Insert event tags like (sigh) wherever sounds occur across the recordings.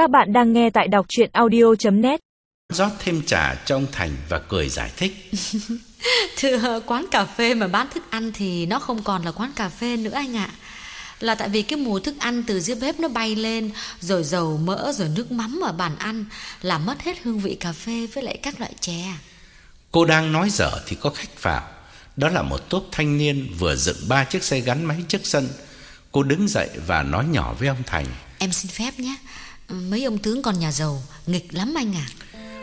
Các bạn đang nghe tại đọc chuyện audio.net rót thêm trà cho ông Thành và cười giải thích. (laughs) Thưa quán cà phê mà bán thức ăn thì nó không còn là quán cà phê nữa anh ạ. Là tại vì cái mùi thức ăn từ dưới bếp nó bay lên, rồi dầu mỡ rồi nước mắm ở bàn ăn, làm mất hết hương vị cà phê với lại các loại chè. Cô đang nói dở thì có khách vào. Đó là một tốp thanh niên vừa dựng ba chiếc xe gắn máy trước sân. Cô đứng dậy và nói nhỏ với ông Thành. Em xin phép nhé. Mấy ông tướng còn nhà giàu, nghịch lắm anh ạ.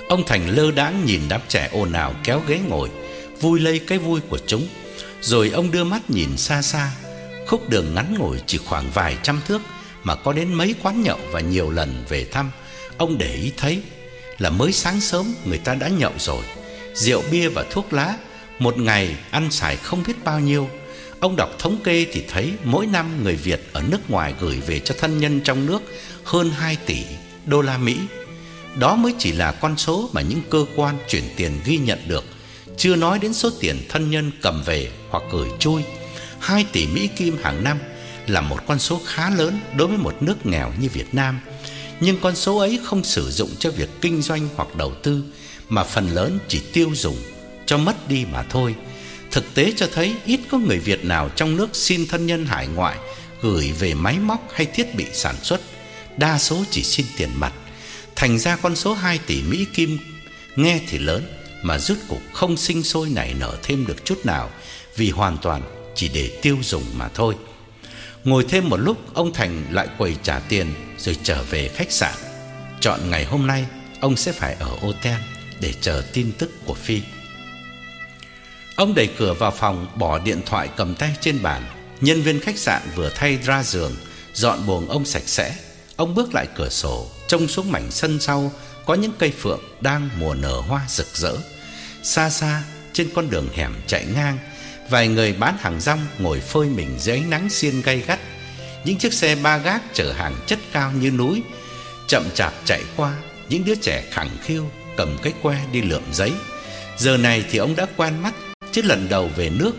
Ông Thành lơ đãng nhìn đám trẻ ồn ào kéo ghế ngồi, vui lây cái vui của chúng. Rồi ông đưa mắt nhìn xa xa, khúc đường ngắn ngồi chỉ khoảng vài trăm thước mà có đến mấy quán nhậu và nhiều lần về thăm, ông để ý thấy là mới sáng sớm người ta đã nhậu rồi. Rượu bia và thuốc lá, một ngày ăn xài không biết bao nhiêu. Ông đọc thống kê thì thấy mỗi năm người Việt ở nước ngoài gửi về cho thân nhân trong nước hơn 2 tỷ đô la Mỹ. Đó mới chỉ là con số mà những cơ quan chuyển tiền ghi nhận được, chưa nói đến số tiền thân nhân cầm về hoặc gửi chui. 2 tỷ Mỹ kim hàng năm là một con số khá lớn đối với một nước nghèo như Việt Nam, nhưng con số ấy không sử dụng cho việc kinh doanh hoặc đầu tư mà phần lớn chỉ tiêu dùng cho mất đi mà thôi. Thực tế cho thấy ít có người Việt nào trong nước xin thân nhân hải ngoại gửi về máy móc hay thiết bị sản xuất, đa số chỉ xin tiền mặt. Thành ra con số 2 tỷ Mỹ kim nghe thì lớn mà rút cuộc không sinh sôi nảy nở thêm được chút nào vì hoàn toàn chỉ để tiêu dùng mà thôi. Ngồi thêm một lúc, ông Thành lại quầy trả tiền rồi trở về khách sạn. Chọn ngày hôm nay, ông sẽ phải ở hotel để chờ tin tức của Phi. Ông đẩy cửa vào phòng, bỏ điện thoại cầm tay trên bàn. Nhân viên khách sạn vừa thay ra giường, dọn buồng ông sạch sẽ. Ông bước lại cửa sổ, trông xuống mảnh sân sau có những cây phượng đang mùa nở hoa rực rỡ. Xa xa trên con đường hẻm chạy ngang, vài người bán hàng rong ngồi phơi mình dưới ánh nắng xiên gay gắt. Những chiếc xe ba gác chở hàng chất cao như núi chậm chạp chạy qua, những đứa trẻ khẳng khiu cầm cái que đi lượm giấy. Giờ này thì ông đã quen mắt, chứ lần đầu về nước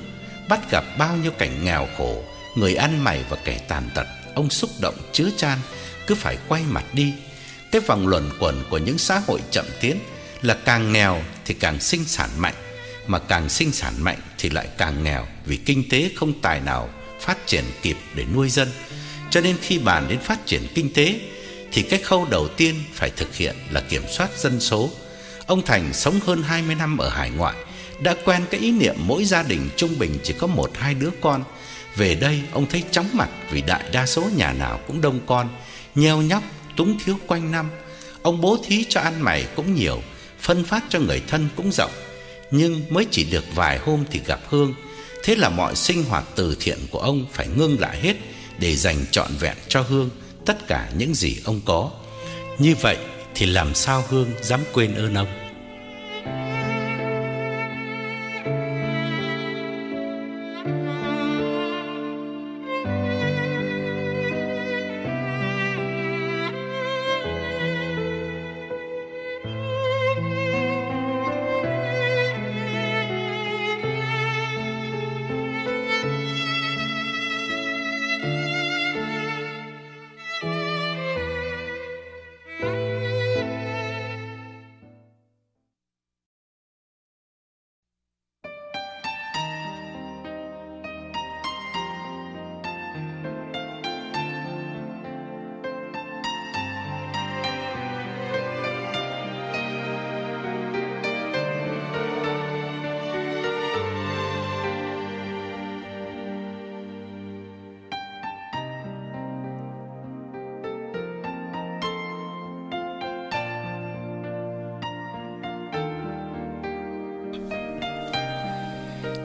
bắt gặp bao nhiêu cảnh nghèo khổ, người ăn mày và kẻ tàn tật, ông xúc động chứa chan, cứ phải quay mặt đi. Cái vòng luẩn quẩn của những xã hội chậm tiến là càng nghèo thì càng sinh sản mạnh, mà càng sinh sản mạnh thì lại càng nghèo vì kinh tế không tài nào phát triển kịp để nuôi dân. Cho nên khi bàn đến phát triển kinh tế thì cái khâu đầu tiên phải thực hiện là kiểm soát dân số. Ông Thành sống hơn 20 năm ở hải ngoại, đã quen cái ý niệm mỗi gia đình trung bình chỉ có một hai đứa con. Về đây ông thấy chóng mặt vì đại đa số nhà nào cũng đông con, nheo nhóc, túng thiếu quanh năm. Ông bố thí cho ăn mày cũng nhiều, phân phát cho người thân cũng rộng, nhưng mới chỉ được vài hôm thì gặp Hương. Thế là mọi sinh hoạt từ thiện của ông phải ngưng lại hết để dành trọn vẹn cho Hương tất cả những gì ông có. Như vậy thì làm sao Hương dám quên ơn ông?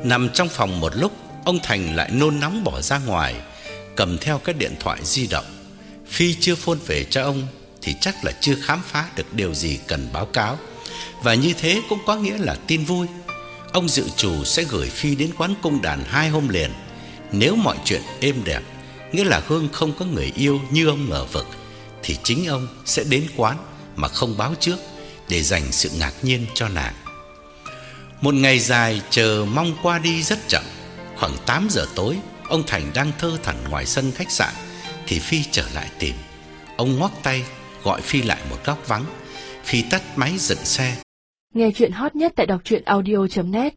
Nằm trong phòng một lúc, ông Thành lại nôn nóng bỏ ra ngoài, cầm theo cái điện thoại di động. Phi chưa phone về cho ông thì chắc là chưa khám phá được điều gì cần báo cáo. Và như thế cũng có nghĩa là tin vui. Ông dự chủ sẽ gửi Phi đến quán cung đàn hai hôm liền. Nếu mọi chuyện êm đẹp, nghĩa là Hương không có người yêu như ông ngờ vực thì chính ông sẽ đến quán mà không báo trước để dành sự ngạc nhiên cho nàng. Một ngày dài chờ mong qua đi rất chậm. Khoảng 8 giờ tối, ông Thành đang thơ thẩn ngoài sân khách sạn thì Phi trở lại tìm. Ông ngoắc tay gọi Phi lại một góc vắng. Phi tắt máy dựng xe. Nghe chuyện hot nhất tại đọc truyện audio net